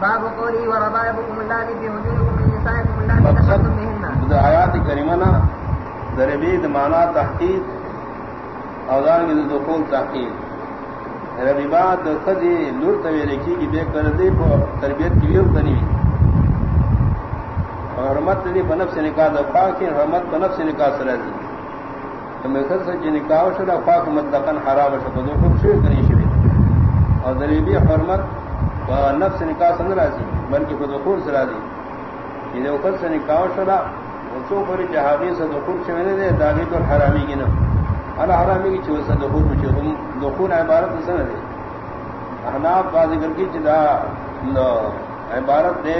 باب قولی و وربائبكم اللاتي في حجوركم من نسائكم اللاتي دخلتم بهن آیات کریمنا دربید مانا تحقیق اوزان کی دخول تحقیق. ربیبات خزی لور توی رکھی کی بے کر دے تربیت کی بھی کنی حرمت دی بنف سے نکاح دا پاک حرمت بنف سے نکاح سر دی تو میں خود سے جی نکاح شدہ پاک مطلقاً حرام شکو دو خوب شوی کنی شوی؟ اور دریبی حرمت نفس نکاح سن راضی بلکہ خود سے راضی یہ خود سے نکاح شدہ سو پوری جہابی سے دخول سے میں نے داغی تو حرامی کی نا انا حرامی کی چوز سے دخول میں چھو دخول عبارت سے نہ دے احناف بازی کر کی چدا عبارت دے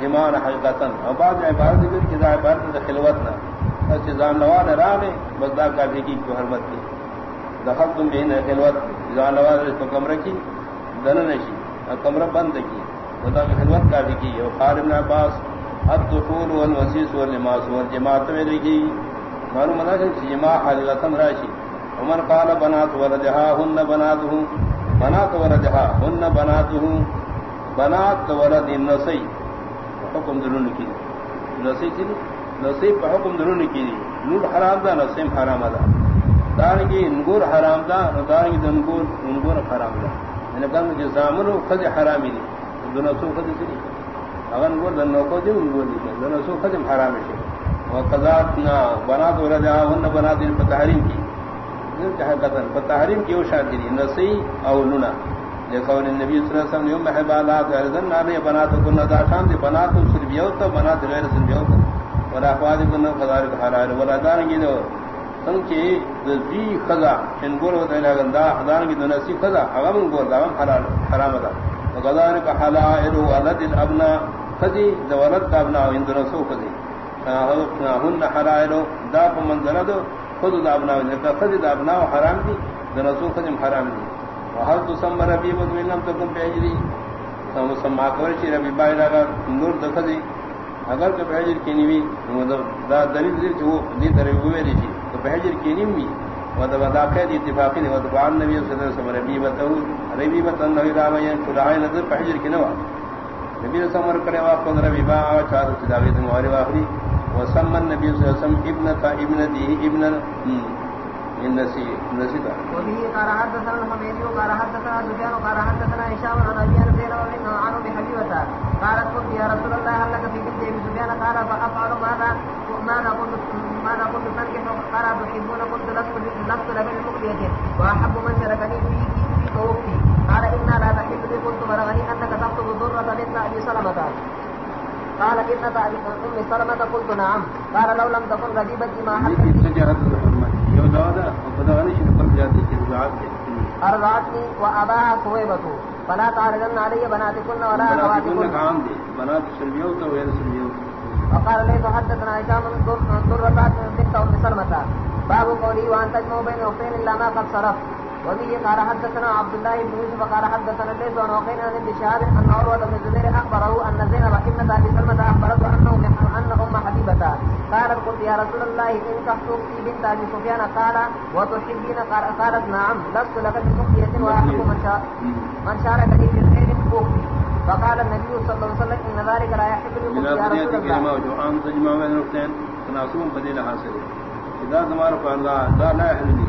جمان حقیقتاً. اور بعض عبارت دے چدا عبارت دے خلوت نہ چزان نوان راہ بس دا کافی کی کو حرمت کی دخل تم بھی نہ خلوت جزان نوان اس کو کمرہ کی دن نشی کمرہ بند کی، خدا کی خدمت خلوت کافی کی، اور خالب عباس، الدخول والوسيس واللماس والجماعة ولكي معلوم ہے کہ جماع حالتا راشی۔ عمر قال بنات ولدها هن بناته بنات ولدها هن بناته بنات ولد النسي حکم درون کی نسی کی نسی پر حکم درون کی نور حرام دا، نسیم حرام دا۔ دار کی انگور حرام دا دار کی انگور انگور حرام دا۔ یعنی کہ جزامن خذ حرامی دی دونوں سو خذ دی اگر نگور دن نوکو دی نگور دی دن سو خدم حرام شی و قضات نا بنا دو رجا ون تحریم کی دن چاہے قتل کی او دی نسی او لنا جیسا ان صلی اللہ علیہ وسلم، یوم محبالات ارزن نانے بنا تو کنہ دا شان دی بنا تو صرف یوتا غیر صرف یوتا ولا فاضی کنہ قضار حلال. ولا دارنگی دو سنچے دی خضا انگور و دینا گندا دارنگی دو نسی خضا اغم انگور دا حلال، حرام دا. وقضار کا حلائل ولد الابنا خدی دولت کا ابنا ہند رسو خدی ہن حرائل دا منظر دو خود دا ابنا خدی دا ابنا حرام دی درسو خدی حرام دی. وحل تسمى ربی بدو لم تکن پیجری سما کور چی ربی بائی لگا نور دخدی اگر تو پیجر کی نیوی مطلب دا دلیل دیر جو دی طرح ہوئے دی چی، تو پیجر کی نیوی ودب مطلب دا قید اتفاقی دی ودب عن نبی صلی اللہ علیہ وسلم ربی بتو ربی بتن نوی رامی کلائی نظر پیجر کی نوا۔ نبی سمر کرے وا کو نبی با چار چداوی دن واری واخری وسمن نبی صلی اللہ علیہ وسلم ابن تا ابن دا وہی قال حدثنا الحميدي وقال حدثنا سفيان وقال حدثنا هشام عن ابي ان زيد بن عن ابي حبيبه قالت قلت يا رسول الله هل لك في بنت ابي سفيان؟ قال فافعل ماذا؟ ماذا قلت ماذا قلت تنكح قال تحبون قلت لست لمن المؤمنين. واحب من شركني في في توفي. قال انا لا تحب لي قلت بلغني انك تخطب ضرة بنت ابي سلمة. قال ابنة ام سلمة؟ قلت نعم. قال لو لم تكن غريبتي ما ارضعتني واباها صويبة فلا تعرضن علي بناتكن ولا اخواتكن بنات سلميوت وغير سلميوت وقال ليس حدثنا هشام ضرة بنت ام سلمة. باب قولي وان تجمعوا بين اختين الا ما قد صرف وبه قال حدثنا عبد الله بن يوسف قال حدثنا ليس عن وقين عن شهاب ان عروه بن الزبير اخبره ان زينب ابنه ابي سلمه اخبرته انه ان ام حبيبه قالت قلت يا رسول الله ان تخطب في بنت ابي سفيان قال وتحبين قالت نعم لست لك بمخية واحب من شاء من شاركني في الخير اختي فقال النبي صلى الله عليه وسلم ان ذلك لا يحب لي يا رسول الله عام تجمع بين الاختين تناسب بديل حاصل اذا تمار قال لا لا يحل لي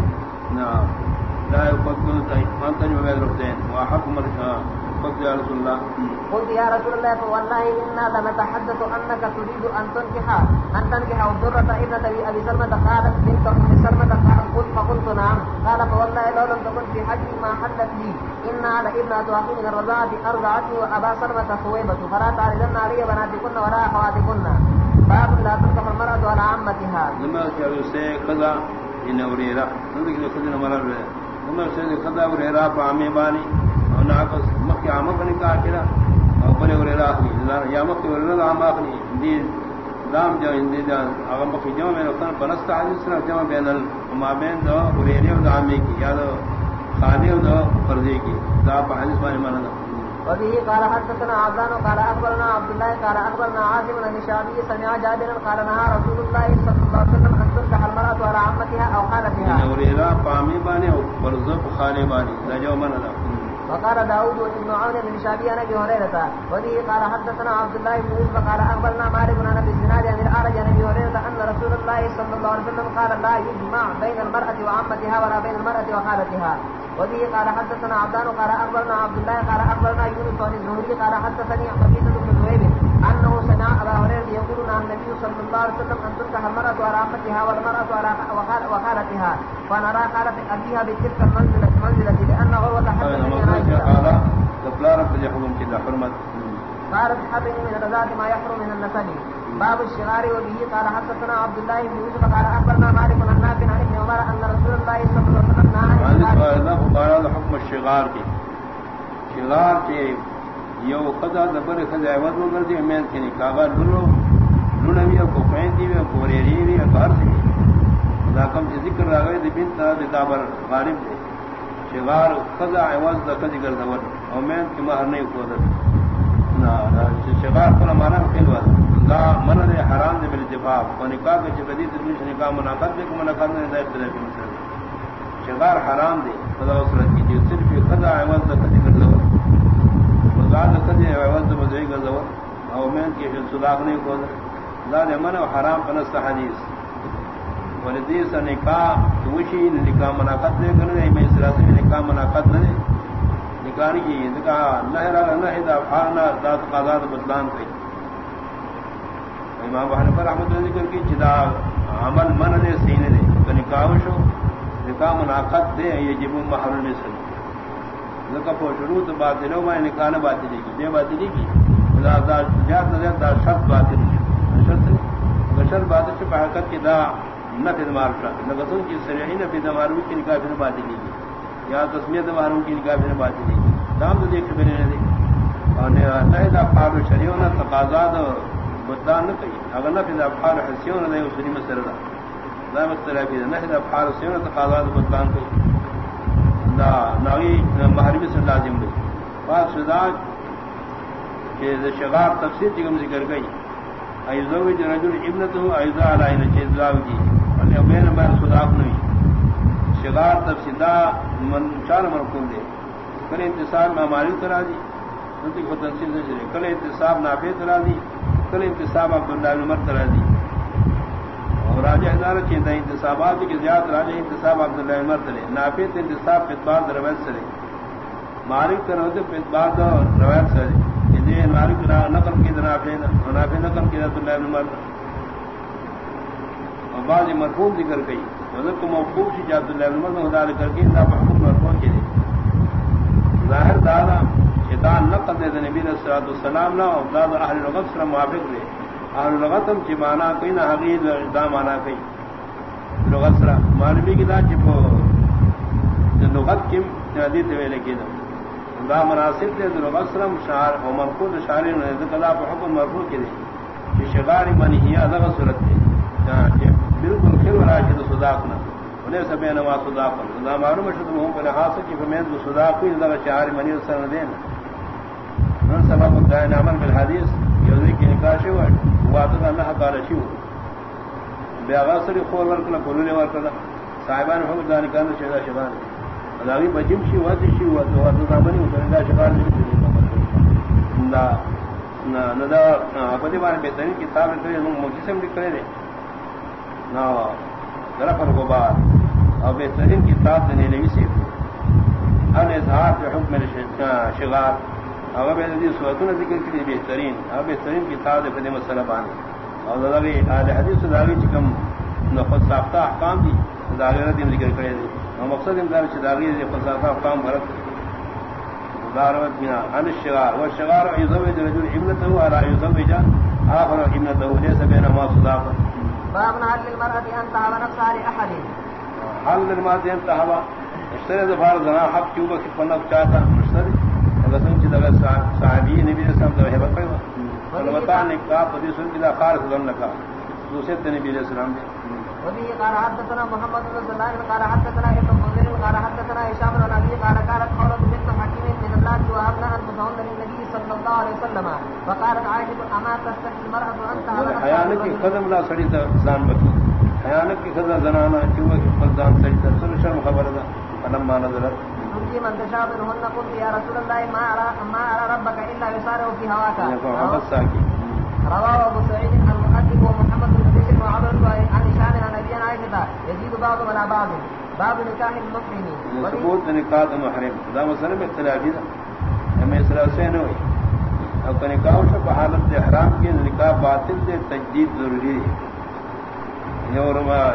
نعم۔ لا يقتل من تجمع بين الاختين واحب من قلت يا رسول الله. قلت يا رسول الله فوالله انا لنتحدث انك تريد ان تنكح ان تنكح الدرة ابنة ابي سلمة. قالت بنت ام سلمة قلت فقلت نعم. قال فوالله لو لم تكن في حجي ما حلت لي. ان على ابنة اخي من الرضاعة ارضعتني وابا سلمة خويبة. فلا تعرضن علي بناتكن ولا اخواتكن باب لا تنكح المرأة على عمتها. لما كان يسيء قضى ان اوريرا نذكر خذنا عمر سے خدا اور ہرا پامے بانی، اور نا کو مکہ عام بن کا کرا اور بنے اور ہرا اخری یا مکہ اور عام اخری دی دام جو ہندی جان اگر مکہ جو میں نقصان بنست حدیث نہ جو بین الما بین دو، اور یہ دو عامی کی، یا دو خانی دو فرضی کی، دا حدیث میں مانا وبه قال حدثنا عبدان قال اخبرنا عبد الله قال اخبرنا عاصم بن الشعبي سمع جابر قال نهى رسول الله صلى الله عليه وسلم ان تنكح المراه على عمتها او خالتها. الى قامي باني او برزق خالي باني لا جو من وقال داود بن عون بن شابي عن ابي هريره وبه قال حدثنا عبد الله بن يوسف قال اخبرنا مالك بن ابي الزناد عن الاعرج عن ابي هريره ان رسول الله صلى الله عليه وسلم قال لا يجمع بين المراه وعمتها ولا بين المراه وخالتها. وبه قال حدثنا عبدان قال اخبرنا عبد الله قال اخبرنا يونس عن الزهري قال حدثني حديث بن زهير انه سمع ابا هريره يقول عن النبي صلى الله عليه وسلم ان تنكح المراه على عمتها والمراه على وخالتها. فنرى خالة ابيها بتلك المنزله منزله لانه هو قالت حرم من الرزاق ما يحرم من النسل. باب الشغار وبه قال حدثنا عبد الله بن يوسف قال اخبرنا مالك عن نافع عمر ان رسول وسلم الشغار کی۔ شغار کے یو خدا دبر خدا عوض وگر دی امین کی نکاغا لولو لونوی کو فین دی کو ریری وی بار سی دا کم ذکر راغی دی بنت دی دابر غالب دی۔ شغار خدا عوض د کدی گر دور امین کی مہر نہیں کو در نا شغار پر کھل وا دا من دے حرام دے بل جواب و نکاح کے بدی دی نکاح مناقض دے کو مناقض نہیں دے اختلاف مسئلہ شغار حرام دے خدا صورت کی جو صرف خدا عوض د کدی کر گر دور زاد کدی عوض مزئی گر دور او مین کی صلاح نہیں کو دا دے من حرام پنس حدیث ولدی سر نکاح وشی نکاح مناقض دے کرنے میں اس راستے میں نکاح مناقض نہ نکاح کی نکاح نہ نہ دا فانا ذات قضا بدلان کئی امام حنیفہ رحمۃ اللہ ذکر کی جدا عمل من دے سینے دے، تو نکاح شو، نکاح مناقض دے، یہ جب محر مثل لکہ پو شروع تو بات نو، میں نکاح نہ بات دی کی بے بات دی کی۔ دا دا جات نہ دا شرط بات دی شرط شرط بات سے حقیقت کی دا نفی دمار شا نگتون کی سریحی نفی دمارو کی نکاح پھر باتی لی گی یا تسمیت دمارو کی نکاح پھر باتی لی گی دام تو دیکھ بنے ندی اور نہی دا افعال شریعون تقاضاد بدان نہ کئی اگر نفی دا افعال حسیون دا یو سری مسر دا. دا مستر فی دا نہی دا افعال حسیون تقاضاد بدان کئی دا ناوی محرمی سے لازم دی بات شدا کہ شغار تفسیر چکم ذکر گئی. ایزو ایزوج رجل ابنته ایزا علی نچیز لاوجی انہیں بین بین صداق نوی. شغار تفسیدہ من چار مرکون دے. کل انتصاب میں ہماری طرح دی نتی کو تنسیل سے شرے کل انتصاب نافع طرح دی کل انتصاب عبداللہ بن عمر طرح دی اور راجہ ادارہ چیتا انتصابات کی زیادہ راجہ انتصاب عبداللہ بن عمر طرح نافع انتصاب فتبار روایت سرے مالک طرح ہوتے فتبار روایت سرے یہ مالک نقل کی نافع نافع نقل کی عبداللہ بن عمر اور بعض مرحوم ذکر گئی حضرت کو محبوب سی جات اللہ عمر میں خدا کر کے نہ محبوب مرحوم کے لیے ظاہر دادا شیطان نقل دے نبی علیہ الصلوۃ والسلام نہ اور دادا اہل لغت سے موافق دے۔ اہل لغت ہم چمانا کوئی نہ حقیق دا مانا کوئی لغت سرا معلومی کی دا چپو لغت کم جدی تے لے کے دا۔ مناسب دے لغت سرا شعر و مرفوع شاعر نے ذکر دا حکم مرفوع کے لیے کہ شغار منی ہی ادب صورت ہے بالکل خیر راشد صداقنا انہیں سبے نوا صداقنا دا معلوم ہے شد ہوں پر حاصل کی فمید صداقی دا شعار منی سر دین من سبب دائن عمل بالحدیث یوزی کی نکاشی ہوئے واتد اللہ قال شیو بے آغاثری خور ورکنا قلولی ورکنا، صاحبان حکم دانکان شہدہ شبان. اداوی بجم شی واتی شی واتی واتی رامنی وطنگا شبان دا ندا اپدی بارے بہترین کتاب لکھنے مجسم لکھنے دے. رفر غبار. اور بہترین کتاب دنے نوی سے ان اظہار پہ حکم شغار اور بہترین صورتوں نے ذکر کی بہترین اور بہترین کتاب دے فدی مسئلہ بانی اور داغی آل حدیث داغی چکم نفت ساختہ احکام دی داغی ردیم ذکر کرے دی اور مقصد امدار چداغی نفت ساختہ احکام برک دارت بنا. ان الشغار. والشغار يزوج رجل ابنته على يزوج آخر ابنته. ليس بينهما صداقه باب هل للمرأة أن تهب نفسها لأحد. هل للمرأة أن تهب اشتري دفار زنا حق كيوبا كيف نفس چاہتا اشتري. صحابی نبی علیہ السلام حبت قیوہ البتہ نکاح پدی سن کی دا خارس ظن لکا دوسرت نبی علیہ السلام دے وبه قال حدثنا محمد بن سلام قال حدثنا ابن منذر قال حدثنا هشام بن ابي قال قالت قولة بنت حكيم من الله وهبنا ان متهن للنبي صلى الله عليه وسلم۔ فقالت عائشة اما تستحي المرأة ان تهب حيانك قدم لا سڑی زان بکی حيانك قدم زنانا چوہ کی فلزان سڑی سر شرم خبر دا۔ فلما نظرت۔ تجي من تشاء منهن قلت يا رسول الله ما أرى ما أرى ربك إلا يسارع في هواك. رواه أبو سعيد المؤدب ومحمد بن بشر وعمر عن هشام عن أبي عائشة. يزيد بعضهم على بعض. باب نكاح المحرم. ثبوت نکاح محرم دا مسئلہ میں اختلافی دا ہمیں اصلاح سے نہ ہوئی نکاح سے حالت احرام کی نکاح باطل دے تجدید ضروری ہے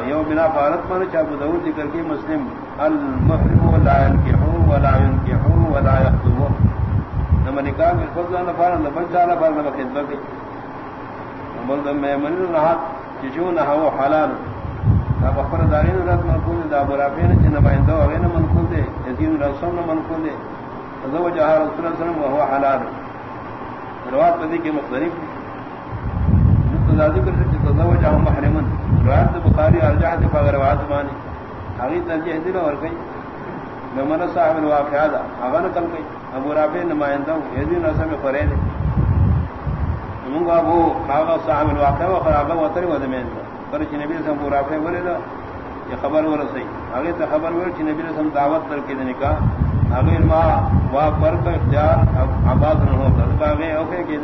یو بنا فارت پر چاہ بدور ذکر کی مسلم. المحرم ولا ينكحوا ولا ينكحوا ولا يخطبوا نما نکاح میں فضل نہ فارن نہ بچا نہ فارن نہ خدمت کی بول میں من نہ چچو نہ ہو حلال. اب اخبر دارین رات منقول دا برافین چنہ بائندہ وغیرہ منقول دے یزین رسول منقول دے تزوجها رسول صلی اللہ علیہ وسلم وهو حلال. روات بدی کے مختلف. ذکر سے تزوجها محرما. روایت بخاری ارجح دے فگر روایت مانی اگی ترجیح دل اور گئی میں من صاحب الواقعہ دا اغن کل گئی ابو رافع نمائندہ یزین رسول فرید منگا ابو کاغا صاحب الواقعہ وخراغا وطری ودمین دا پر چی نبی رسم پورا پہ بولے دا، یہ خبر ہو رسائی۔ آگے تو خبر ہوئی چی نبی رسم دعوت کر کے دنے کا۔ آگے ما وا پر کا اختیار عباد نہ ہوتا تو آگے اوکے کہ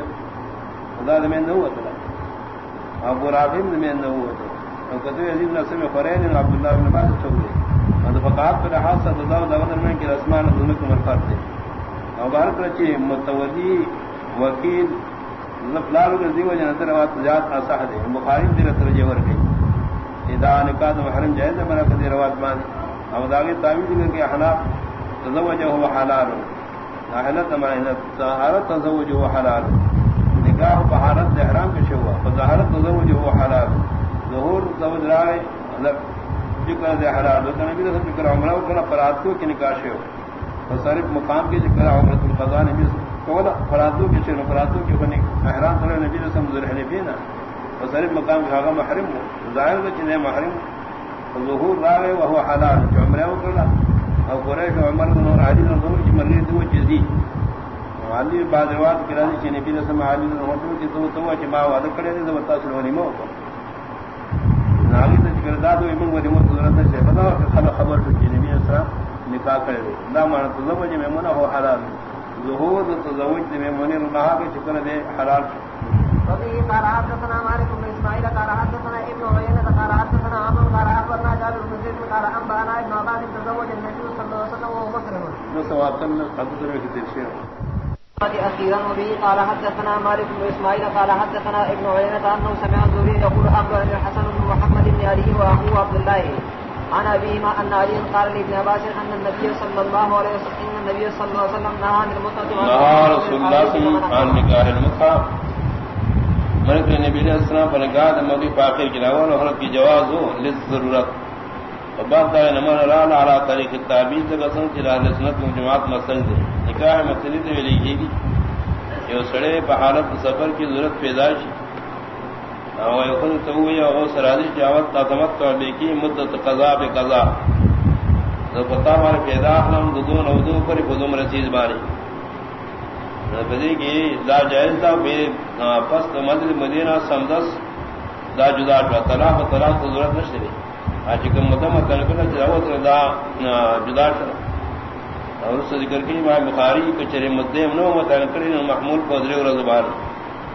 خدا دمین نہ ہوا تلا اب پورا دمین نہ ہوا تلا تو اور کہتے عزیز نسل میں فرین عبداللہ بن عباس چھوڑ دے اور فقات پر لحاظ صد اللہ علیہ وسلم کہ رسمان ظلم کو مرفات دے اور بہر پر چی متولی، وکیل لفلال کے دیو جن اثر روات زیاد اصح دے بخاری دل ترجے ور گئی اذا نکاح محرم جائز ہے مرا کدی روات مان اب داغی تعویذ کر کے حنا تزوج هو حلال. حالت ما طہارت تزوج هو حلال. نکاح بحالت احرام کے شوا فظاہرت تزوج هو حلال. ظہور زوج رائے ذکر دے حلال تو نبی صلی اللہ علیہ وسلم عمرہ کرنا فرات کو کہ نکاح شو فصارف مقام کے ذکر عمرۃ القضاء نبی کولا فراتو کی شنو فراتو کی بنی احرام کرے نبی رسول ذل حنفینا وصرف مقام کا غم محرم ظاہر ہے کہ محرم ظہور راوی وهو حلال عمرہ وکلا او قریش عمر بن علی بن ظہور کی مرنے دو جزی۔ علی بعد روایت کرا دی کہ نبی رسول علی بن ظہور کی تو تو کہ ما وعدہ کرے دے تو تاثر ونی مو ناگی تے کردا دو ایمن ودی مو ضرورت ہے بتا خبر تو کہ نبی اسلام نکاح کرے دا معنی تو زوج میمونہ ہو حلال۔ ظهور تزوج دے منی رہا کہ شکر دے حلال۔ وفي قال حدثنا مالك بن اسماعيل قال حدثنا ابن عيينة قال حدثنا عمرو قال اخبرنا جابر بن زيد قال انبانا ابن عباس تزوج النبي صلى الله عليه وسلم وهو مسلم. نو کن قد در کی تشریح أخيرا وبه قال حدثنا مالك بن إسماعيل قال حدثنا ابن عيينة أنه سمع الزهري يقول أخبرني الحسن بن محمد بن علي وأخوه عبد الله عن أبيهما أن علي قال لابن عباس أن النبي صلى الله عليه وسلم أن النبي صلى الله عليه وسلم نهى عن المتعة نهى رسول الله صلى الله عليه وسلم عن نكاح المتعة ملک نبی علیہ السلام پر نکاح موضوع فاخر کی لاول اور کی جواز ہو، للضرورت۔ وبعد ذلك نمر را على طريق التابعين تقسم الى اهل السنه والجماعه مسل دے۔ نکاح مسئلے تے ویلی کی یہ سڑے په حالت سفر کی ضرورت پیدا شي او یو تو ہوئی او سرادی جاوت تاتمت کر لے کی مدت قضا بے قضا. تو پتا مار پیدا ہم دو نو دو پر بدوم رسیز باری بدی کی لا جائز دا بے پس مدل مدینہ سمدس دا جدا کا طلاق طلاق تو ضرورت نشتے اج کم مدم کلکل جاوت دا جدا اور اس ذکر کی ما بخاری کچری مدم نو متن کرین محمول کو درے اور زبان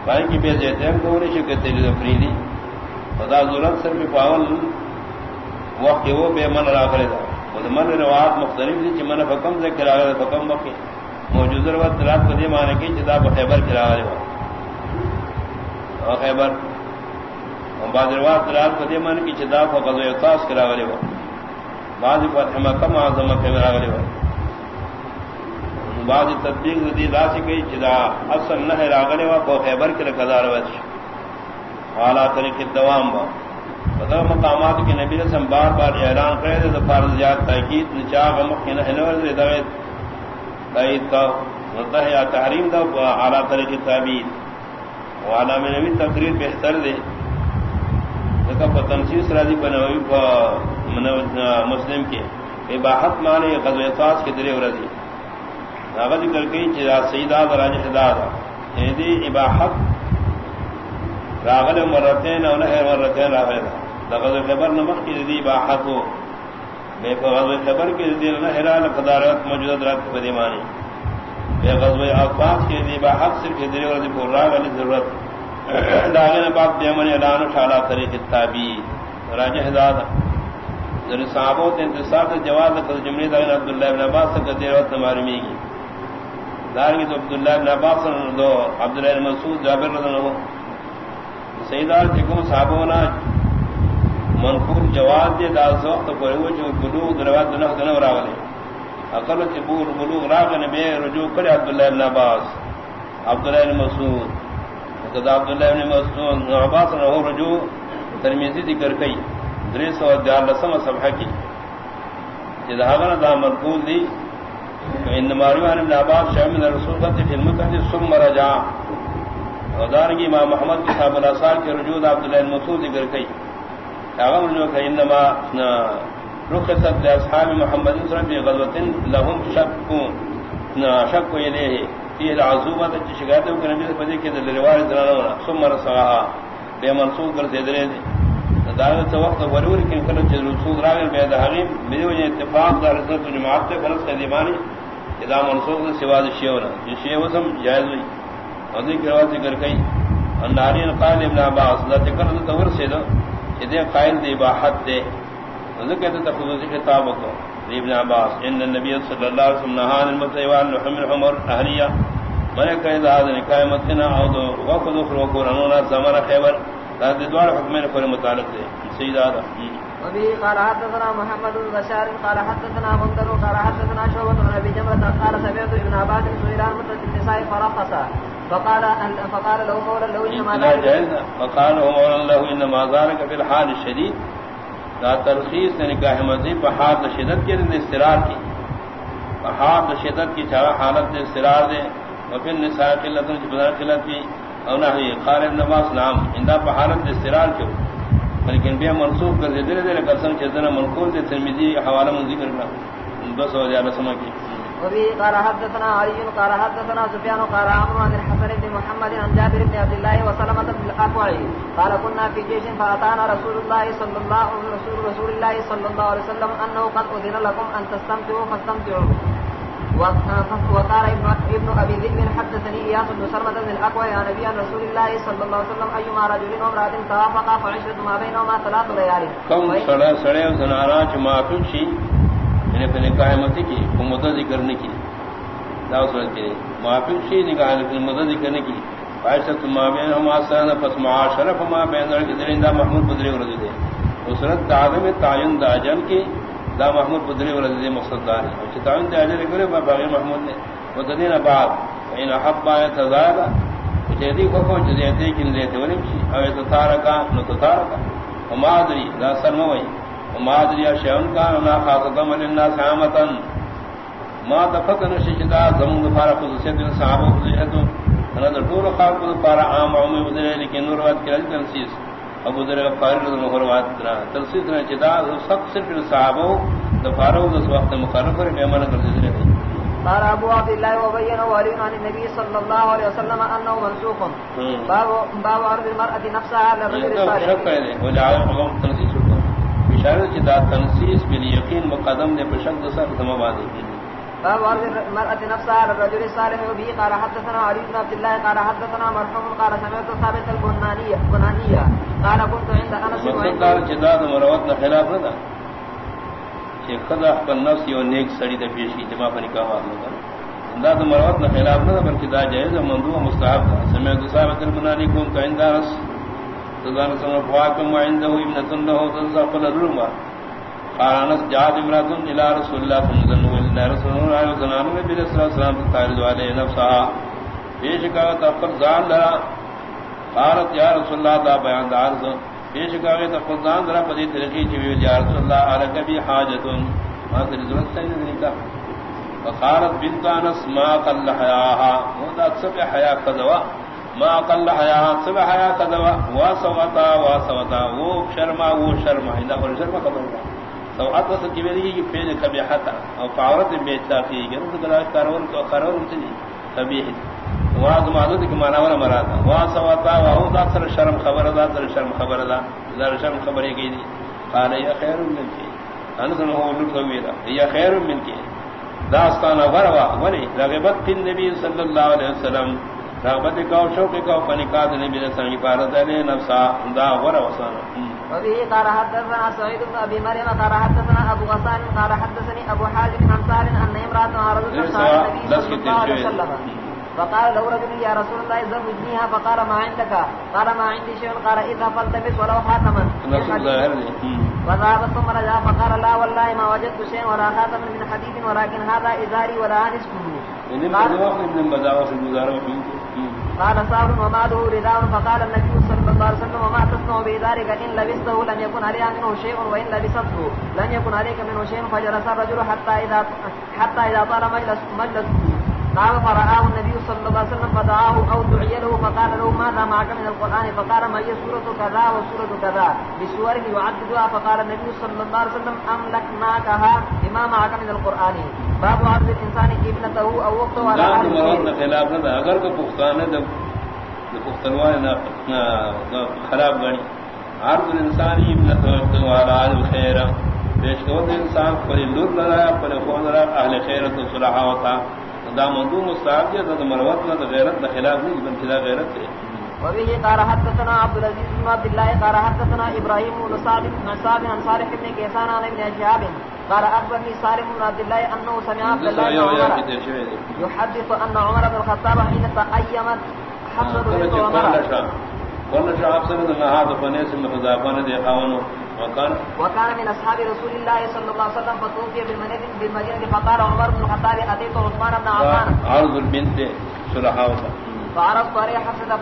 بھائی کی بے دیتے ہیں کو نہیں شکتے لی فریدی خدا ضرورت سر بھی پاول وقت وہ بے من را کرے دا وہ من روایت مختلف تھی کہ من حکم سے کرا گیا حکم وقت موجود روایت رات کو دی مانے کی جدا خیبر کرا گیا خیبر۔ بعد روایت رات کو دی مانے کی جدا کو قضا خاص کرا رہے گیا بعد فتح مکہ اعظم خیبر آ گیا بعد تطبیق دی لا سے گئی جدا اصل نہ ہے راغنے وا کو خیبر کے قدار وچ۔ اعلی طریقے دوام با۔ پتہ مقامات کے نبی نے سم بار بار اعلان کرے تو فرض زیاد تاکید نچا غم کے نہ نور دے دے تائید کا ہوتا ہے یا تحریم دا اعلی طریقے تعبیر۔ والا میں نبی تقریر بہتر دے۔ کا تنسیس راضی بنوی مسلم کے۔ اباحت مانے غزوہ خاص کے درے ورزی ناغت کر گئی چرا سیدہ براج حداد یعنی اباحت راغل مرتین او نہ مرتین راغل لقد خبر نمک کی دی اباحت ہو. بے غزوہ خبر کے دل نہ ہلال قدارت موجود رات کو دیمانی بے غزوہ افاق کے دی با حق صرف دل اور دی راگ علی ضرورت داغن باب دیمن اعلان اٹھالا طریق تابی. راجہ ہداد ذری صحابوں تے انتصاب سے جواز کر جملے داغن عبداللہ ابن عباس سے دیر وقت معلومی کی دار کی تو عبداللہ ابن عباس دو عبداللہ بن مسعود، جابر رضی اللہ عنہ سیدار جکم صحابوں نے منقول جواز دے داس وقت پر وہ جو بلوغ دروات نہ دنا راولے اقل تبور بلوغ راغ نے بے رجوع کرے عبداللہ ابن عباس عبداللہ بن مسعود۔ قضا عبداللہ ابن مسعود عباس نے وہ رجوع، ترمذی ذکر کئی۔ دریس و دیار لسم صفحہ کی۔ جدہاغنا دا منقول دی ان ماریوان ابن عباس شامل رسول قد فی المکہ ثم رجع. ودارگی امام محمد کی صاحب الاسار کے رجوع عبداللہ بن مسعود ذکر کئی. اغم جو کہ انما رخصت لاصحاب محمد صلی اللہ علیہ وسلم غزوۃ لهم شک شک الیہ فی العزوبہ کی شکایت کو نبی سے پدی کہ روایت دلانا ثم رسعها بے منسوخ کر دے دے دعوت سے وقت ورور کہ کل چ رسول راغل بے دہریم میری وجہ اتفاق دار حضرت جماعت کے فرض کا دیوانی اذا منسوخ سے سوا شیونا یہ شیو وسم جائز ہوئی اور ذکر روایت ذکر کئی ان قال ابن عباس ذات ذکر تور سے دو۔ دے قائل دی باحت دے۔ ذکر تے خصوصی خطاب کو۔ ابن عباس، ان النبي صلی اللہ علیہ وسلم نهى المسيوان لحم الحمر اهليه من قید هذا نکای متنا او دو۔ وقت اخر کو رنونا زمان خیبر۔ هذا دوار حکمین پر متعلق دے۔ سید آدھا وبه قال حدثنا محمد بن بشار قال حدثنا بندر قال حدثنا شعبة بن ابي جمرة قال سمعت ابن عباس سئلان مدة النساء فرقص فقال فقال له قولا له انما ذلك فقال له قولا له انما ذلك في الحال الشديد. لا ترخیص نکاح مزید بحاد شدت کے استرار کی. بحاد شدت کی چارہ حالت استرار دے. وفي النساء قلت قلت کی. او نحوی خالد نباس نام. اندہ بحالت استرار کیوں یعنی لیکن بے منصوب کر دے دے دے قسم چیزنا منقول دے ترمیزی حوالہ من ذکر کرنا بس ہو جائے سما کی۔ وبه قال حدثنا علي قال حدثنا سفيان قال عمرو عن الحسن بن محمد عن جابر بن عبد الله وسلمة بن الأكوع قال كنا في جيش فأتانا رسول الله صلى الله، رسول رسول الله صلى الله عليه وسلم أنه قد أذن لكم أن تستمتعوا، فاستمتعوا. وقال ابن ابن ابي ذئب حدثني اياس بن سلمة بن الاكوع عن ابي عن رسول الله صلى الله عليه وسلم ايما رجل وامرأة توافقا فعشرة ما بينهما ثلاث ليال. كم سڑا سڑے زنارا چما پچھی یعنی پھر نکاح مت کی وہ مدد کرنے کی. داو صورت کے معافی شی نکاح لیکن مدد کرنے کی. عائشہ ما ہم آسان پس معاشرہ ما بین کے درندہ محمود بدری ورد دے. اسرت تعظیم تعین دا اجل کی دا محمود بدری ورد دے مقصد دار ہے کہ تعین دا اجل کرے باغی محمود نے مددین بعد ان حب ایت زاد جدی کو کو جدی تے کین دے تے ولی او تارکا نو تارکا وما ادری لا سرموی وما ادري شيئا كان لا خاصه من الناس عامه ما تفكر شيئا زمن فارق خصوصيت صحابه خصوصيت انا دور خاص پر عام عموم بدل لیکن نور وقت کل تنسیس ابو ذر غفار رضی اللہ عنہ تنسیس نے جدا سب صرف صحابہ دفارو اس وقت مقرر پر میمن کر دیتے ہیں قال ابو عبد الله وبين ولي عن النبي صلى الله عليه وسلم انه منسوخ باب باب عرض المراه نفسها على الرجل الصالح. اشارہ کی دا تنسیس بل یقین مقدم نے بشک سر سمواد باب ورد المرأة نفسها على الرجل الصالح وبه قال حدثنا علي بن عبد الله قال حدثنا مرحوم قال سمعت ثابت البنانية بنانية قال كنت عند أنس وعند قال جداد مروتنا خلاف رضا کہ خدا احقل نفس یو نیک سڑی دا پیشی جمع پر نکاح آدھنا کرنا انداد مروتنا خلاف رضا بلکہ دا جائز مندوع مستحب تھا سمعت ثابت البنانية، كنت عند أنس. تزان سن فواكم عنده ابنة له تزقل الرمى قال انس جاءت امرأة الى رسول الله صلى الله عليه وسلم رسول الله عليه وسلم. النبي صلى الله عليه وسلم تعرض عليه نفسها پیش کا تفر زان لرا. قالت، یا رسول اللہ، دا بیان دا عرض پیش کا تفر زان لرا، پدی طریقی چوی یا رسول اللہ علیہ کبھی حاجت ما تری ضرورت سید نکا فقالت، بنت انس، ما قل حیاها مودا سب حیا قدوا ما قل حیا سب حیا کذوا وا سوتا وہ شرما وہ شرما ہندا پر شرما خبر ہے تو ات وس کی ویلی کی پیج کبھی حتا او فاورت بے تاخی کہ ان کا کارور کو قرار ان سے کبھی وا زمانہ کی معنی ورا مراد. وا سوتا وا ہو دا سر شرم خبر دا، سر شرم خبر دا. در شرم خبر کی دی. قال، یا خیر من کی؟ انسان هو لطويلا هي خير منك داستان غروا وني رغبت في النبي صلى الله عليه وسلم رغبت کا شوق کا صلی اللہ علیہ وسلم عبارت ہے نفسا دا غروا وسانا۔ وبه قال حدثنا سعيد بن ابي مريم قال حدثنا ابو غسان قال حدثني ابو حازم عن سال ان امراه عرضت النبي صلى الله عليه وسلم. فقال له رجل يا رسول الله زوجنيها فقال ما عندك؟ قال ما عندي شيء. قال اذا فلتمس ولو خاتما فذهب ثم رجع فقال لا والله ما وجدت شيء ولا خاتما من حديد ولكن هذا ازاري ولا نصفه قال صار وما له رداء فقال النبي صلى الله عليه وسلم وما تصنع بذلك ان لبسته لم يكن عليك منه شيء وان لبسته لم يكن عليك منه شيء، فجلس الرجل حتى اذا حتى اذا طال مجلس مجلسه قال، فرآه النبي صلى الله عليه وسلم، فدعاه أو دعي له، فقال له، ماذا معك من القرآن؟ فقال، ما هي سورة كذا وسورة كذا؟ بسوره يعددها، فقال النبي صلى الله عليه وسلم أملكناكها بما معك من القرآن. باب عرض الإنسان ابنته أو وقته على أهل مرض خلاف هذا. أغر كفختان هذا كفختنوان خلاف غني عرض الإنسان ابنته على أهل خيرا پیش کو انسان پر لور لگا پر خون لگا اہل خیرت و صلاح ہوتا دا مندو مستعب دیا دا مروت دا غیرت دا خلاف نہیں غیرت دے وبه قال حدثنا عبد العزيز بن عبد الله قال حدثنا ابراهيم بن سعد بن سعد عن صالح بن كيسان عن ابن شهاب قال اخبرني سالم بن عبد الله انه سمع عبد الله بن عمر يحدث ان عمر بن الخطاب حين تقيمت حفصه بنت عمر. قلنا شعب سنة هذا فنيس من خزافان دي قوانو. وكان وكان من اصحاب رسول الله صلى الله عليه وسلم فتوفي بالمدينه بالمدينه فقال عمر بن الخطاب اتيت عثمان بن عفان. عرض البنت سلحاوة. فعرضت عليه حفصة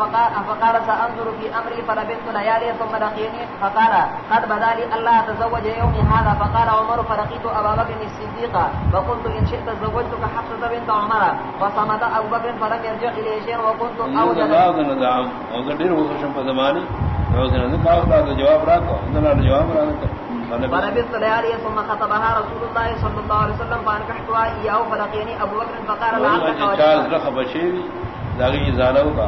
فقال, سأنظر في أمري فلبثت ليالي ثم لقيني. فقال قد بدا لي ألا أتزوج يومي هذا. فقال عمر فلقيت أبا بكر الصديق فقلت إن شئت زوجتك حفصة بنت عمر. فصمت أبو بكر فلم يرجع إليه شيء وكنت أوجد جواب راكو جواب راكو فلبثت. ليالي ثم خطبها رسول الله صلى الله عليه وسلم فانكحتها إياه فلقيني أبو بكر فقال لعلك وجدت داغی زالو کا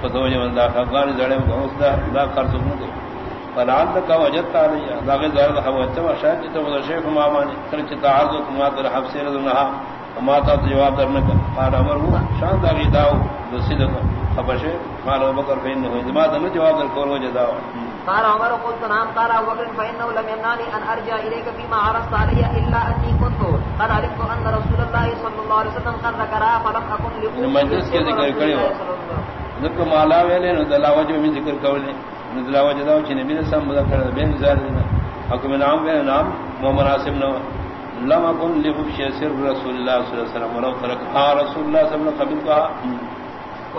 فتوج من دا خان زڑے کو اس دا دا کر سکوں دے فلعل کا وجدت علی داغی زال کا ہوا۔ چوا شاید تو وہ شیخ مامانی کر چ تعارض ما در حبس رضنا ما تا جواب درنے کا قال امر ہوا شان داغی داو رسید کا خبشے قال ابو بکر فین ہو ما دا جواب در کو وجہ داو قال عمر، قلت نعم، قال ابو بكر فانه لم يمنعني ان ارجع اليك فيما عرضت علي الا اني كنت قد علمت ان رسول الله صلى الله عليه وسلم قد ذكرها فلم اكن لقوم مجلس کے ذکر کرے ذکر مالا ویلے نو دلا وجہ میں ذکر کولے نو دلا وجہ دا چنے بھی سم مذکر بے مثال دینا حکم نام مو مناسب لم اكن رسول وسلم ولو رسول الله صلى الله عليه وسلم قبل کہا۔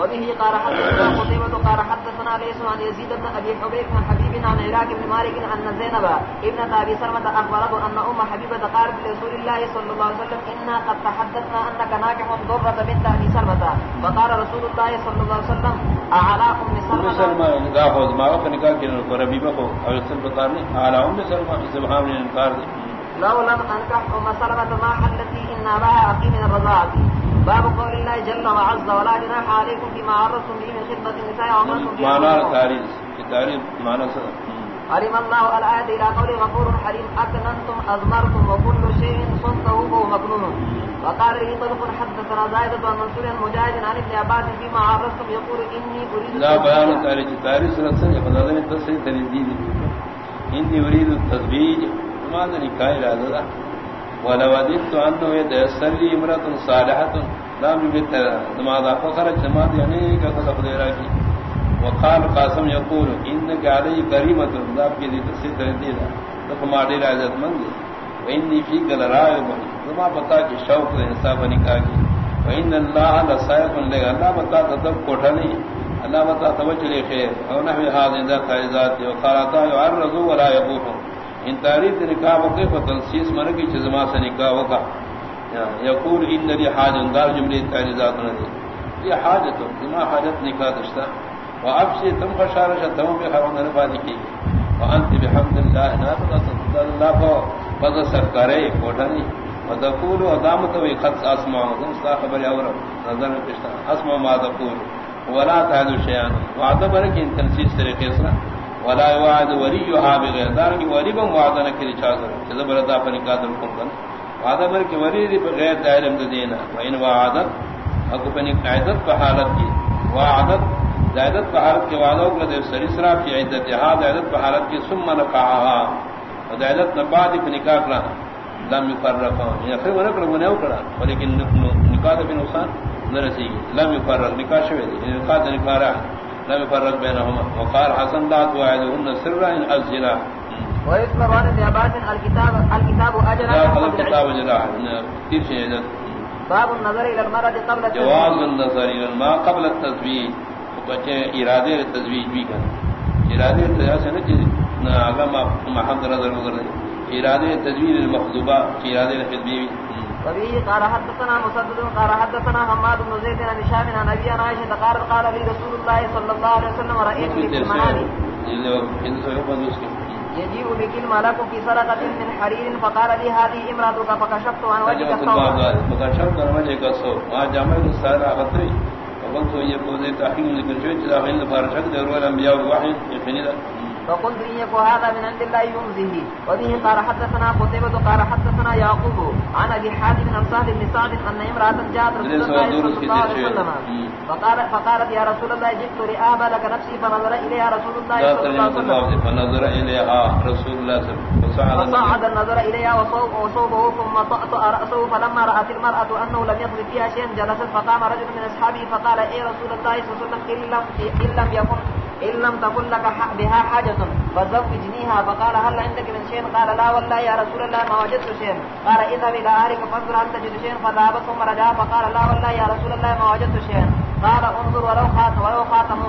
وبه قال حدثنا قتيبة قال حدثنا ليس عن يزيد بن أبي حبيب بن حبيب عن عراك بن مالك أن زينب ابنة أبي سلمة أخبرته أن أم حبيبة قالت لرسول الله صلى الله عليه وسلم إنا قد تحدثنا أنك ناكح ضرة بنت أبي سلمة. فقال رسول الله صلى الله عليه وسلم أعلى أم سلمة؟ سلمة نكاح خود ما وقت نكاح كنا فربيبة خود أو يصل بطارني أعلى أم سلمة سبحان من انكار دي لو لم أنكح أم سلمة ما حلتي إنا بها أقي من الرضاعة. باب قول الله جل وعز ولا جناح عليكم فيما عرضتم به من خدمة النساء وعمرتم به معنى تاريخ تاريخ معنى علم الله الآية إلى قول غفور حليم أكننتم أضمرتم وكل شيء صنته هو مكنون. وقال لي طلق حدثنا زائدة ومنصور مجاهد عن ابن عباس فيما عرضتم يقول إني أريد لا بيان تاريخ تاريخ سنة سنة فضلني التصريح تريد إني أريد التزبيج ماذا نكاية لهذا؟ ولو وددت انه يتيسر لي امراه صالحه لم يبت دماغ فخرج دماغ يعني كذا خديرا کی وقال قاسم يقول انك علي كريمه ذاب کی تصدیق دی دا تو ہماری عزت مند واني في قال راغب ما پتا کہ شوق ہے انصاف نکاح کی وان الله لسائق لك. الله بتا تدب کوٹھا نہیں اللہ بتا توجہ لے خیر اور نحو هذه ذات ذات وقال تا يعرض ولا يقوم ان تاریخ نکاح وقع فتنسیس من کی چزما سے نکاح وقع یقول ان لی حاجت دار جملے تعریضات نہ دی یہ حاجت ما حاجت نکاح دشتا۔ وابشی تم خشارش تم بھی خرون نفادی کی۔ وانت بحمد اللہ نافذ اللہ کو فضل سرکارے کوٹھنی وتقول ودامت و خط اسماء مستا خبر اور نظر پشتا اسماء ما تقول، ولا تعد شیئا وعد برک ان تنسیس طریقے سے ولا يوعد وليها بغير دار ذلك وليبا وعدا نكري چاغر اذا بردا فنکا دل کن وعدا بر کہ ولی دی بغیر دائر ہم دینا. وان وعد اكو پنی قاعدت په حالت کی. وعدت زائدت په حالت کی وعدہ کو دے سری سرا کی عدت ہا زائدت په حالت کی ثم نکاحا زائدت نباد نکاح کرا لم يفرق یا یعنی پھر ورک لو نے کرا لیکن نکاح بن نقصان نہ رسی لم يفرق نکاح شوی یعنی نکاح نکاح لم يفرق بينهما. وقال حسن لا توعدهن سرا ان الزنا ويذكر عن ابن عباس الكتاب الكتاب اجر لا قبل كتاب جرا كثير شيء باب النظر الى المرأة قبل جواز النظر الى الماء قبل التزويج. بچے ارادے تزویج بھی کر ارادے تزویج سے نہ چیز نہ آگا محمد مگر ارادے تزویج المخذوبہ ارادے تزویج وبه قال حدثنا مسدد قال حدثنا حماد بن زيد عن هشام عن ابي عائشه قال قال لي رسول الله صلى الله عليه وسلم رايت في المنام. يجيء بك الملك في سرقة من حرير. فقال لي هذه امرأتك فكشفت عن وجهك فكشفت عن وجهك الصوت ما جمعت السائر أغطري وقلت هي قوزي تحقيق لكل شيء جدا فإن فارشك دروع الأنبياء والوحي يخني فقلت يكو هذا من عند الله يمزه. وبه قال حدثنا قتيبة قال حدثنا يعقوب عن أبي حاتم بن سهل بن سعد أن امرأة جاءت رسول الله صلى الله عليه وسلم. فقال فقالت يا رسول الله جئت لآب لك نفسي فنظر إليها رسول الله صلى الله عليه وسلم. فنظر إليها رسول الله صلى الله عليه وسلم. فصعد النظر إليها وصوبه ثم طأطأ رأسه فلما رأت المرأة أنه لم يقضي فيها شيئا جلست فقام رجل من أصحابه فقال إيه رسول الله صلى الله عليه وسلم إن لم يكن ان لم تكن لك بها حاجة، فزوجنيها فقال هل عندك من شيء؟ قال لا والله يا رسول الله ما وجدت شيء قال اذهب الى أهلك فانظر هل تجد شيء فذهب ثم رجع فقال لا والله يا رسول الله ما وجدت شيء قال انظر ولو خاتم ولو خاتم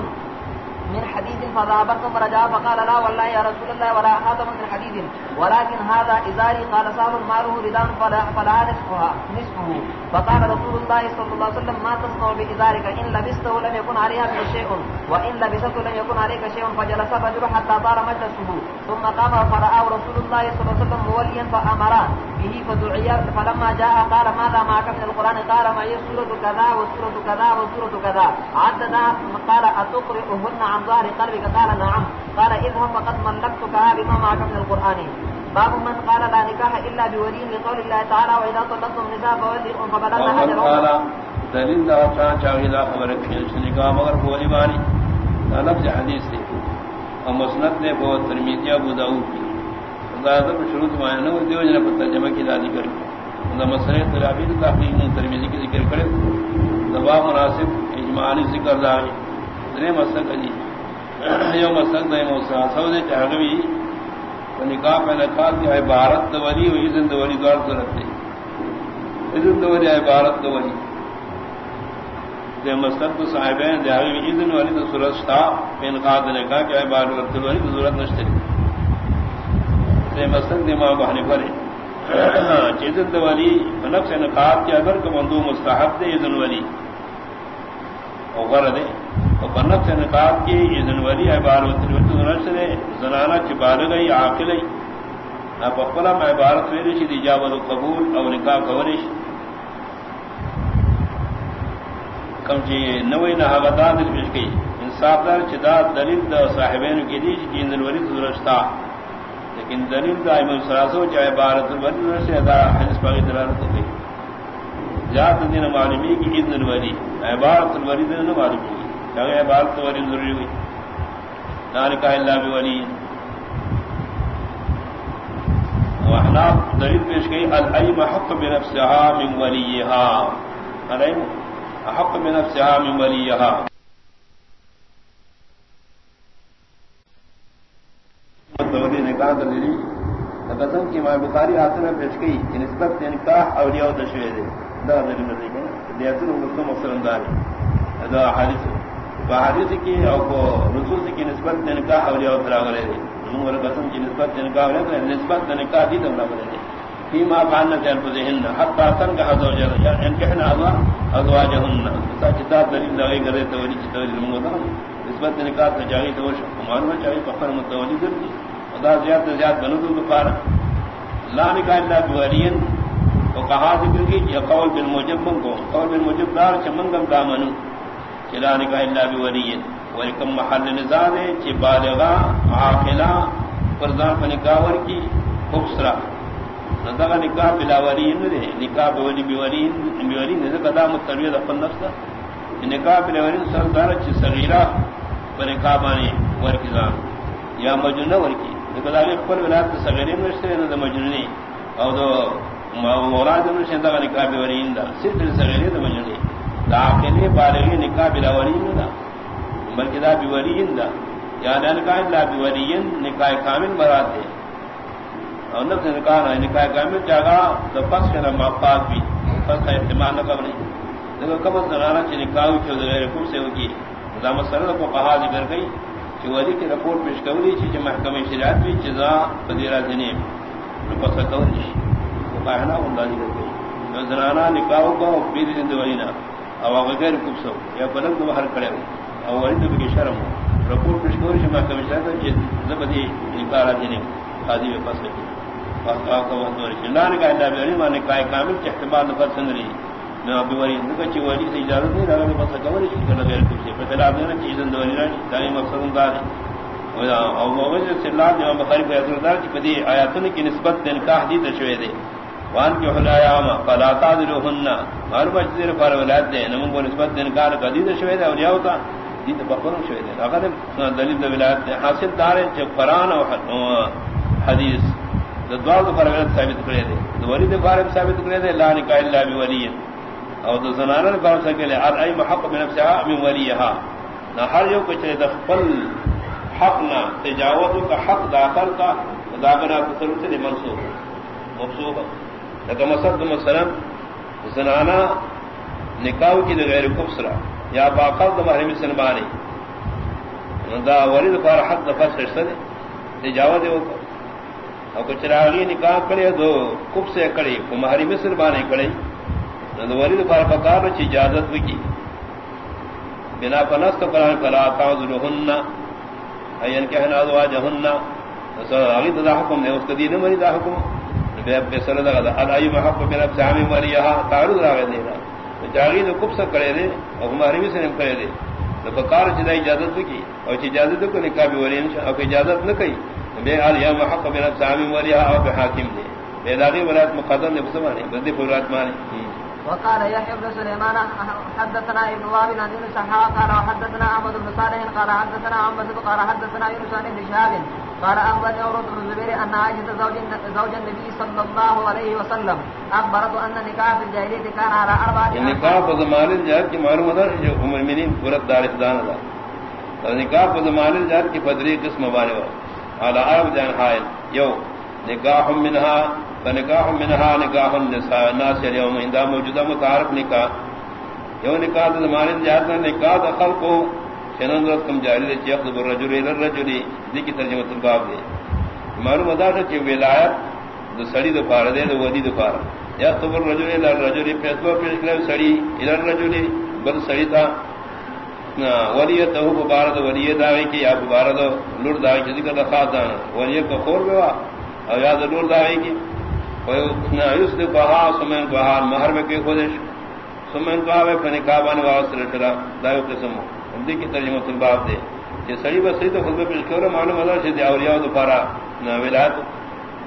من حديد فذهبت ثم رجع فقال لا والله يا رسول الله ولا خاتم من حديد ولكن هذا إزاري قال سهل ماله ردان فلا, فلا نصفها نصفه. فقال رسول الله صلى الله عليه وسلم ما تصنع بإزارك؟ إن لبسته لم يكن عليها من شيء. وإن لبسته لم يكن عليك شيء فجلس الرجل حتى طار مجلسه. ثم قام فرآه رسول الله صلى الله عليه وسلم موليا فأمر به فدعي فلما جاء قال ماذا معك من القرآن؟ قال معي سورة كذا وسورة كذا وسورة كذا. عدنا قال أتقرئهن عن ظهر قلبك؟ قال نعم. قال اذهب فقد ملكتكها بما معك من القرآن. باب من قال لا نكاح إلا بولي لقول الله تعالى وإذا طلقتم النساء فوليهم فبلغن أجلهم دلیل دا چاہ چاہیے دا خبر کھیل سے نکاح مگر بولی بانی. لفظ حدیث تھے اور مسنت نے بہت ترمیتی ابو داؤد کی. زیادہ شروع میں نہ دیو جن پر ترجمہ کی دادی کر دا مطلب مسئلہ تلابی تحقیق نے ترمیزی کی ذکر کرے۔ مطلب دبا مناسب اجمالی ذکر دا درے مسئلہ کجی یو مسئلہ دے موسیٰ سوزے چاہگوی نکاح پہ نکال کی عبارت دولی و اذن دولی دوار ضرورت دے اذن دولی عبارت دولی دے مسلط تو صاحبین دے آگے اذن والی تو صورت شتا، پہ انقاد نے کہا کہ عبارت دولی تو ضرورت نشتے۔ دے مسلط دے ماں بہنے پرے اذن نفس اگر کا مندو مستحب دے اذن والی۔ اور غرد دے۔ اور سے کی اذن ولی عبارت سے زنانہ چبال گئی عاقل اب میں عبارت ویری شی اجابت قبول اور نکاح کورش کم چی نوئی نہ غدا دل پیش گئی انصاف دار چدا دلیل دا صاحبین کی دی کہ اذن ولی لیکن دلیل دا امام سراسو چاہے عبارت الولی سے ادا حدیث باقی دلالت ہو گئی جات دین معلومی کی اذن الولی عبارت الولی دین معلومی اگر عبارت تو ضروری ہوئی؟ نالکا اللہ بولی۔ واحناف دلیل پیش گئی العیم حق بنفسها من ولیها العیم حق بنفسها من ولیها دولی نکاح دلیلی قسم کی ماں بخاری آسن پیش گئی کہ نسبت یعنی نکاح اولیاء دشوے دے دا دلیل نہیں دیاتن مستم مسلم داری دا حادث بحادث کی او کو نصوص کی نسبت یعنی نکاح اولیاء تراغلے دے نور قسم کی نسبت یعنی نکاح اولیاء نسبت نکاح دی دم لگے دے فيما فعلنا في انفسهن حتى تنكح زوجها يعني ينكحن ازواجهن ساجدا دلیل لگے کرے تو ولی دلیل مولا نسبت نکاح سے جاری تو شکمان میں چاہیے فخر متولی کر دی خدا زیادہ سے زیادہ بنو تو پار لا نکاح الا بولین تو کہا ذکر کی یہ قول بالموجب کو. قول بالموجب دار چھ منگم دا چمنگم دامن چلا نکاح الا بولین ولکم محل نظام ہے چی بالغا، عاقلہ فرزان پر نکاور کی خوبصرا نظر نکاح بلا ولین دے. نکاح بولی بیولین بیولین دے قدا مترویت اپن نفس دا. نکاح بلا ولین سردار چی صغیرہ پر نکاح بانی ورکی زان. یا مجنہ ورکی نکاح بلا خپل ولایت صغیرین مشتری نظر مجنونی. او دو موراد نشین دا نکاح بولین دا صرف صغیرین دا مجنونی. دا عقلی بالغی نکاح بلا ولین دا بلکہ دا بیولین دا یا نکاح لا بیولین نکاح کامل مراد دے اور نفس نکاح نہ نکاح کامل جاگا تو پس کے نام پاک بھی پس کا احتمال نہ کرنے دیکھو کم از نرانا چی نکاح چھو غیر کم سے ہوگی دا مسئلہ کو کہا ذکر گئی کہ کی رپورٹ پیش کولی چی چی محکم شریعت بھی چیزا قدیرہ جنیم پس کولی وہ کہنا ہوندا ذکر گئی زنانا نکاح کو بید او غیر کم سے یا بلند بہر کڑے ہو او ولی بکی شرم ہو رپورٹ پیش کولی چی محکم شریعت بھی زبدی نکاح جنیم قاضی میں پس کی نان کا اللہ مانے کامل کے احتمال نفر سنری نہ وری نکا چی وری سے اجازت نہیں رہا بس کور شی کرنا غیر کچھ ہے۔ پتہ آپ نے چیز دوری رہی دانی مقصد دار او موجود سے اللہ نے بخاری پہ اثر دار کی بدی آیاتن کی نسبت دن کا حدیث شوی دے۔ وان کی حلایا ما فلا تعذرهن ہر مجذر پر ولاد دے نمو کو نسبت دن کا حدیث شوی دے، اور یا ہوتا دین بخور شوی دے۔ اگر دلیل دے ولایت حاصل دار ہے کہ قران اور حدیث۔ دوار دو فرغت ثابت کرے دے۔ دوری دے فارم ثابت کرے دے، لا نکاح الا بولی او دو زنانہ نے فرض کرے ار ای محق من نفسها من وليها ولیها نہ ہر جو کچھ دخل حق نہ، تجاوز کا حق داخل کا داغنا تصرف سے منسوخ مفسوخ لکہ مسد مثلا، زنانہ نکاح کی غیر کفسرا یا باقاعدہ محرم سنبانی دا ولید فار حق دفس رشتہ دے، تجاوز ہو اور کچھ راغی نکاح کرے، دو کب سے کڑی کمہاری مصر بانے کڑی ولی دوبارہ پکار چی اجازت بھی کی بنا پنست قرآن فلا تعذرهن این کہ کہنا ازواجهن. اگی دا حکم نے اس کا دین مری دا حکم. بے بے سر دا الائی محق بنا سامی مریہا تعرض راغ دینا جاگی تو کب سے کرے دے اور ہماری بھی سے کرے دے تو پکار چی اجازت بھی کی اور چی اجازت کو نکاح بھی ولی اور اجازت نہ کئی بے آل یا محق بنا سامی مریہا اور بے حاکم دے بے داغی ولایت مقدم نے بسمانے بندی فرات مانے وقال يحيى بن سليمان، حدثنا ابن وهب عن يونس قال حدثنا احمد بن صالح، قال حدثنا عمد قال حدثنا يونس عن ابن شهاب، قال اخبرني عروه بن الزبير ان عائشه زوج زوج النبي صلى الله عليه وسلم اخبرت ان نكاح في الجاهليه كان على اربعه نكاح في زمان الجاهل کی معلومات ہے جو ام المؤمنین پورا دار خدان دا نکاح في زمان الجاهل کی فدری قسم بارے على اربع جان حائل. یو، نکاح منها فنکاح منها نکاح النساء، الناس یعنی اليوم عند موجودہ متعارف نکاح۔ یو نکاح زمانے جات میں نکاح دخل کو چنن رت کم جاری ہے چیخ ذبر رجل الى الرجل دی کی ترجمہ الباب دے۔ معلوم ادا ہے کہ ولایت دو سڑی دو پار دے، دو ودی دو پار یا ذبر رجل الى الرجل فیصلہ پیش کرے، سڑی الى الرجل بل سڑی تھا ولیت ہو مبارد ولی داوی کی، یا مبارد لور داوی کی، ذکر دا رکھا تھا ولی کو خور بوا اور یا دا ضرور داوی کی۔ بہا سمین بہار مہر میں کی خودش سمین بہا کابان واس رٹرا دایو قسم ہندی کی ترجمہ الباب دے۔ یہ سڑی بس تو خود میں پیش کرو معلوم ہے کہ دی اولیاء دوبارہ نہ ولایت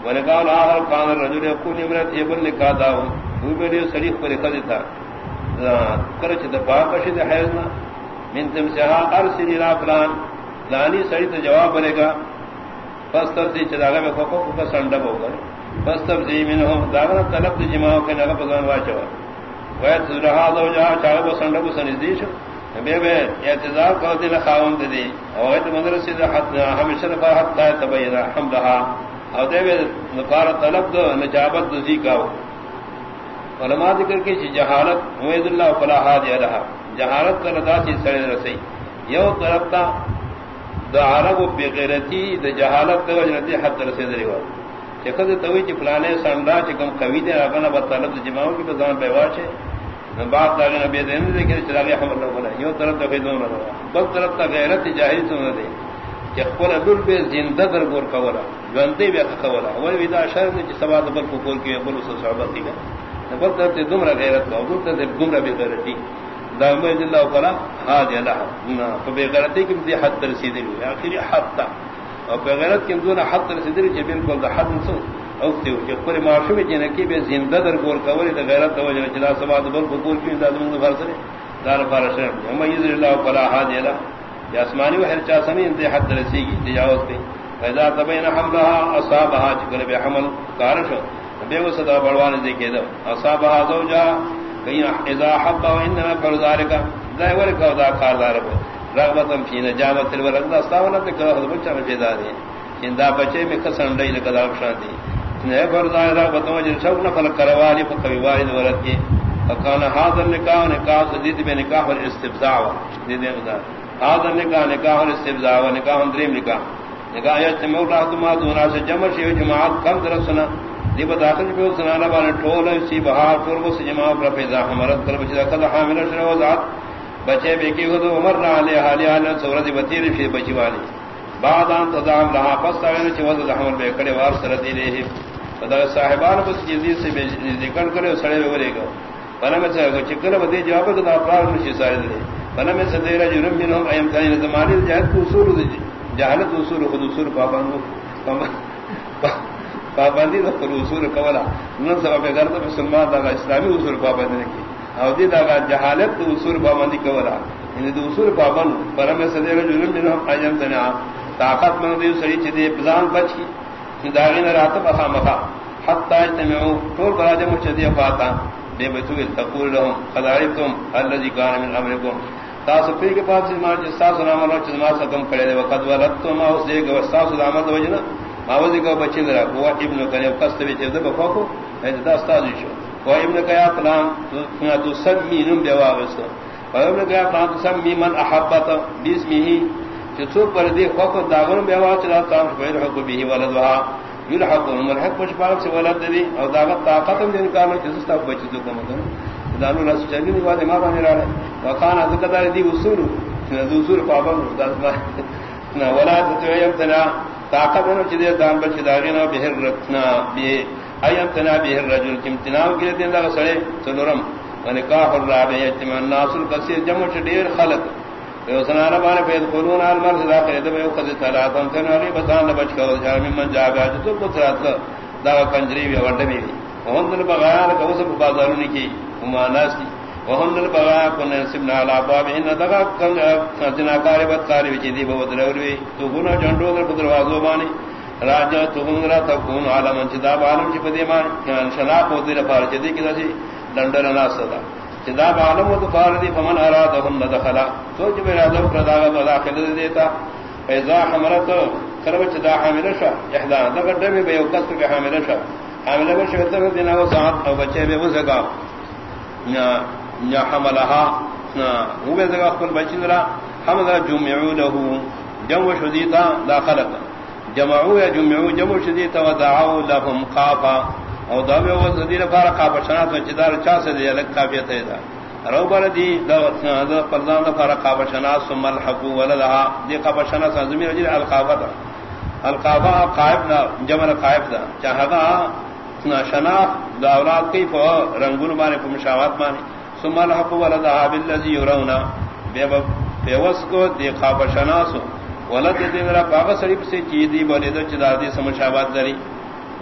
ولقال اخر قال الرجل يكون امرات ابن نکاح دا وہ بھی سڑی پر لکھا دیتا۔ کرچ دبا کش دے من تم سے ہاں، ارسل الى فلان لانی سڑی تو جواب بنے گا۔ پس تب سے چلا میں کو کو سنڈب ہو گئے بس تب داغنا طلب دی جماع کے نگا پزان واچو ویت رہا دو جا چاہ وہ سنڈ کو سنزدیش بے بے اعتذار کر دی لخاون دی او ایت مدرسے دا حد ہمیشہ نفا حد تا تبین حمدها او دے بے نفار طلب دو نجابت دو زیکاو علماء ذکر کی چی جہالت حمید اللہ فلا حادی علیہ جہالت کا لدا چی سڑے رسی یو طرف تا دا عرب و بغیرتی دا جہالت دا وجنتی حد رسی دری وقت چکد توی چی فلانے ساندا چکم قوی دے اگنا بطلب جماعوں کی بزان پیواچے بات داغے نبی دین دے کہ چلا چراغی حمل نہ بولا یو طرف تک دون نہ بل طرف تک غیرت جاہل سن دے کہ قول دل بے زندہ در گور کولا جوندے بے کولا وہ ودا شر نے سبا دبل کو کول کی بل اس صحابت دی بل طرف تے دمرا غیرت کا دل تے دمرا بے غیرتی دائم اللہ قلا ہا دے اللہ نا تو بے غیرتی کی دی حد رسیدی آخری حد تا اور بے غیرت کی دون حد رسیدی کہ بالکل دا حد سن او تے کہ پر معاشرے جن کی بے زندہ در گور کوری دا غیرت تو وجہ چلا سبا بل بقول کی دا من فرض نے دار فارش ہم یذ اللہ قلا ہا دے اللہ یا اسمانی وحر چا سمی انت حد رسیگی تجاوز کی فیضا تبین حملها، اصابها چکل بے حمل کارش بے وسطہ بڑوان دیکھے دو اصابها زوجہ کہیں اذا حب و انما فرزار کا کا دا کار دار رغبتم فی نجابت الولد استاونا تے کرا ہو بچا میں پیدا دی. چندا بچے میں کسن لئی لگا شانتی نے فرزار رغبتم جن سب نہ فل کروالی پکوی والد ولد کی. فکان حاضر نکاح نکاح سدید میں نکاح اور استفزاع دے دے خدا حاضر نکاح نکاح اور استفزاع نکاح دریم نکاح. نکاح یہ مولا تما دونا سے جمع شی جماعت کم طرف سنا. دی بداخل پہ سنانا بانے ٹھول سی بہار ٹول کو سجما پر پیدا ہمارت کر بچا کل حامل شر و ذات. بچے بے کی ہو تو عمر نہ علی حال حال سورت بتیر فی بچی والی بعد ان تدام لها پس تاوین چ وز حمل بے کڑے وار سر دی رہی۔ خدا صاحبان کو جلدی سے ذکر کرے سڑے ورے گا بنا میں سے چکر بدی جواب دا افراد نشی سارے دے۔ بنا میں سے دیرا جرم منهم ایم تاین زمانے جہت کو اصول دی جہالت اصول خود اصول پابند پابندی تو پر اصول کولا۔ نن سبب پہ گھر مسلمان دا اسلامی اصول پابند کی او دی دا جہالت تو اصول پابندی کولا ان یعنی دی اصول پابند، پر میں سدے رجل من ہم اجم تنا طاقت من دی سڑی چ دی بزان بچ کی داغین رات بخا مخا حتا اجتمعوا طول براج مچدی فاتا بے بتو تقول لهم، قد علمتم الذي كان من امركم. تاسو پی کے پاس مار جس تاسو نام اللہ چما سکم کھڑے دے وقت ولتم او سے گو تاسو نام دو وجنا ماوزی کو بچی درا وہ ابن کرے قصد وچ دے بفوکو اے دا استاد شو وہ ابن کیا فلان تو تو سمی نم دیوا وس وہ ابن کیا فلان تو سب سمی من احبت بسمه کہ تو پر دی خوکو داغن بیوا چلا تام غیر حق به ولدها. یلحق عمر حق پش پاک سے ولد دی اور داغت طاقت دین کا میں جس تا بچ تو کم کر دانو رس چلی نہیں واد ما باندې راړ وکانه ذکر دی وصول. اصول اصول پابند داسما نہ ولا تو یم تنا. طاقت نو چدے دام بچ داغینا بہر رکھنا بی ایم تنا بہر رجل کم تناو کے دین لگا سڑے سنورم ونکاح الرابع یتم الناس الکثیر، جمع دیر خلق. یو سنارا بانے پید قولون المرض داخل دب یو خذ ثلاثم تن علی بسان بچ کا جامع من جا گیا تو پترات دا کنجری وی وڈمی اون دل بغیر کو سب بازاروں کی ہماناس کی وهم البغاء كن سبنا على باب، ان دغا جنا قاربت قاری وچ دی بہت لوری تو گنا جنڈو در بدر وازو مانی راجا تو گنرا تكون عالم چدا عالم چ پدی مان ان شلا کو دی فار چ دی کی دی ڈنڈر نہ صدا چدا عالم تو فار دی فمن اراد هم دخل تو جو میرا لو پردا کا داخل دیتا. اذا حملت کرو چدا حامل شا. احدا دغ ڈبے بے وقت کے حامل شا. حامل بشو تے دین او ساتھ او بچے بے وسگا حملها هو بذا اخبر بچندرا حمل جمعوا له جمع شديدا داخلت جمعوا يا جمعوا جمع شديدا ودعوا لهم قافا. او دعوا وزدير فارق قافا شنات وچدار چا سے دے الگ قافیت ہے دا. رو بر دی، دا دا پردان دا فارق قافا شنات، ثم الحقوا ولدها. دی قافا شنات زمین رجل القافا دا. القافا قائب دا جمع قائب دا. چاہتا شناخ دا اولاد کی فو رنگون مانے مشاوات مانے ثم الحق ولدها بالذي يرون بيوس کو دیکھا بشناس ولد دین را باغ سڑی سے چی دی بولے تو چدا دی سمشابات دری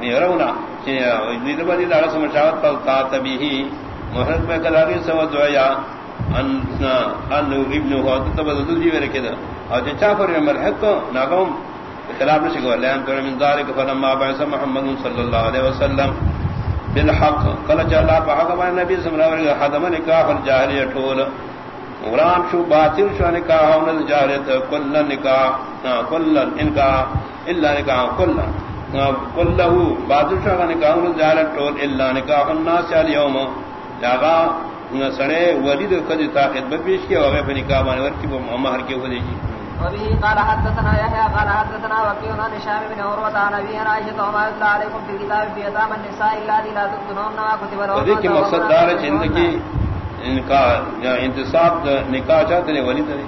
يرونا چی دی دی دا سمشابات پر تا تبیہی محرد میں کلاوی سو دعیا ان ان ابن ہو تو بدل دی ورے کدا اور چا پر مرحت کو ناگم خلاف نہ شکو لہم تو من ذالک فلما بعث محمد صلی اللہ علیہ وسلم. بالحق. کل چلا پاک با نبی صلی اللہ علیہ وسلم نکاح الجاہلیہ ٹول قران شو باطل شو نکاح ان الجاہلیت کل نکاح کل انکاح الا نکاح کل کلہ باطل شو نکاح ان الجاہلیت ٹول الا نکاح الناس اليوم جاگا سڑے ولید کدی تاخیر بپیش کیا ہوگا پھر نکاح بانے ورکی مہر کی ہو جی۔ وبه قال حدثنا يحيى قال حدثنا وكيع عن هشام بن عروة عن أبي عائشة وما يتلى عليكم في كتاب في يتامى النساء اللاتي لا تؤتونهن ما كتب لهن ذلك مقصد دار ہے زندگی انتصاب نکاح چاہتے ہیں ولی تری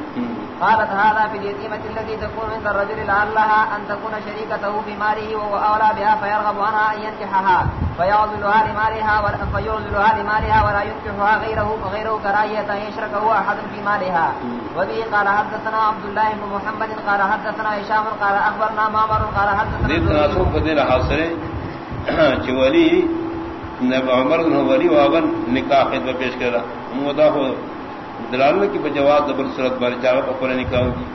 قالت هذا في اليتيمة التي تكون عند الرجل لعلها أن تكون شريكته في ماله وهو أولى بها فيرغب عنها أن ينكحها فيعضلها لمالها فيعضلها لمالها ولا ينكحها غيره فغيره كراهية أن يشركه أحد في مالها. وبه قال حدثنا عبد الله بن محمد قال حدثنا هشام قال أخبرنا معمر قال حدثنا دې تناسب په دې حاصله چې ولی نبی عمر بن ولی واغن نکاح خطبه پیش کړه مودا هو دلالت کی بجواز دبر صورت بار چاغه په قرآن نکاح کی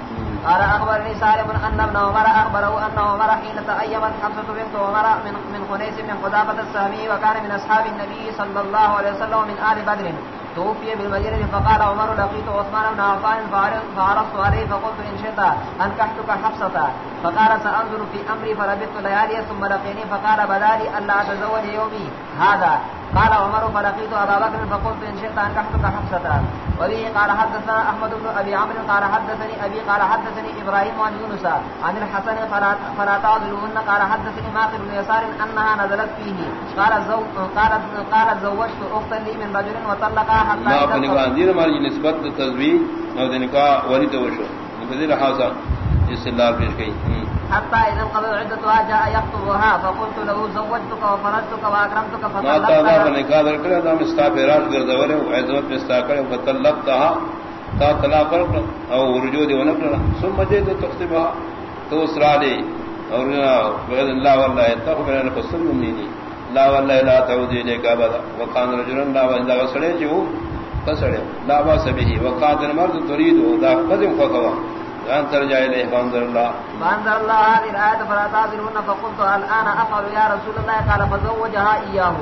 قال اخبرني سالم ان ابن عمر اخبره ان عمر حين تأيمت حفصة بنت عمر من من خنيس من خدافة السهمي وكان من اصحاب النبي صلى الله عليه وسلم من آل بدر. توفي بالمدينة فقال عمر لقيت عثمان بن عفان فعرضت عليه فقلت إن شئت أنكحتك حفصة. فقال سأنظر في أمري فلبثت ليالي ثم لقيني. فقال بدالي ألا أتزوج يومي. هذا. قال عمر فلقيت أبا بكر فقلت إن شئت أنكحتك حفصة. وبه قال حدثنا أحمد بن أبي عمرو قال حدثني أبي قال حدثني إبراهيم عن يونس عن الحسن فلا تعذلوهن قال حدثني ماقر بن يسار أنها نزلت فيه. قال زو قالت قالت زوجت أختا لي من رجل وطلقها حتى ما نکاح دین ہماری نسبت تزویج اور نکاح ولی تو بدل حاصل. اس سے پیش گئی حتى إذا انقضى عدتها جاء يخطبها، فقلت له زوجتك وفرجتك وأكرمتك ما تابع فنکاح در کرے دام استافرات گردولے و عزمت میں تا طلاق او رجوع دی ونکڑا ثم جئت تختبها تو اسرا لے اور بغیر اللہ واللہ تقبل ان قسم منی لا واللہ لا تعود الیک ابدا۔ وقان رجل لا واللہ سڑے، جو کسڑے لا باس به۔ وقات المرض تريد ذا قدم فقوا ان ترجع اليه فانظر الله فانظر الله هذه الايه فلا تعذرون فقلت الان افعل يا رسول الله قال، فزوجها اياه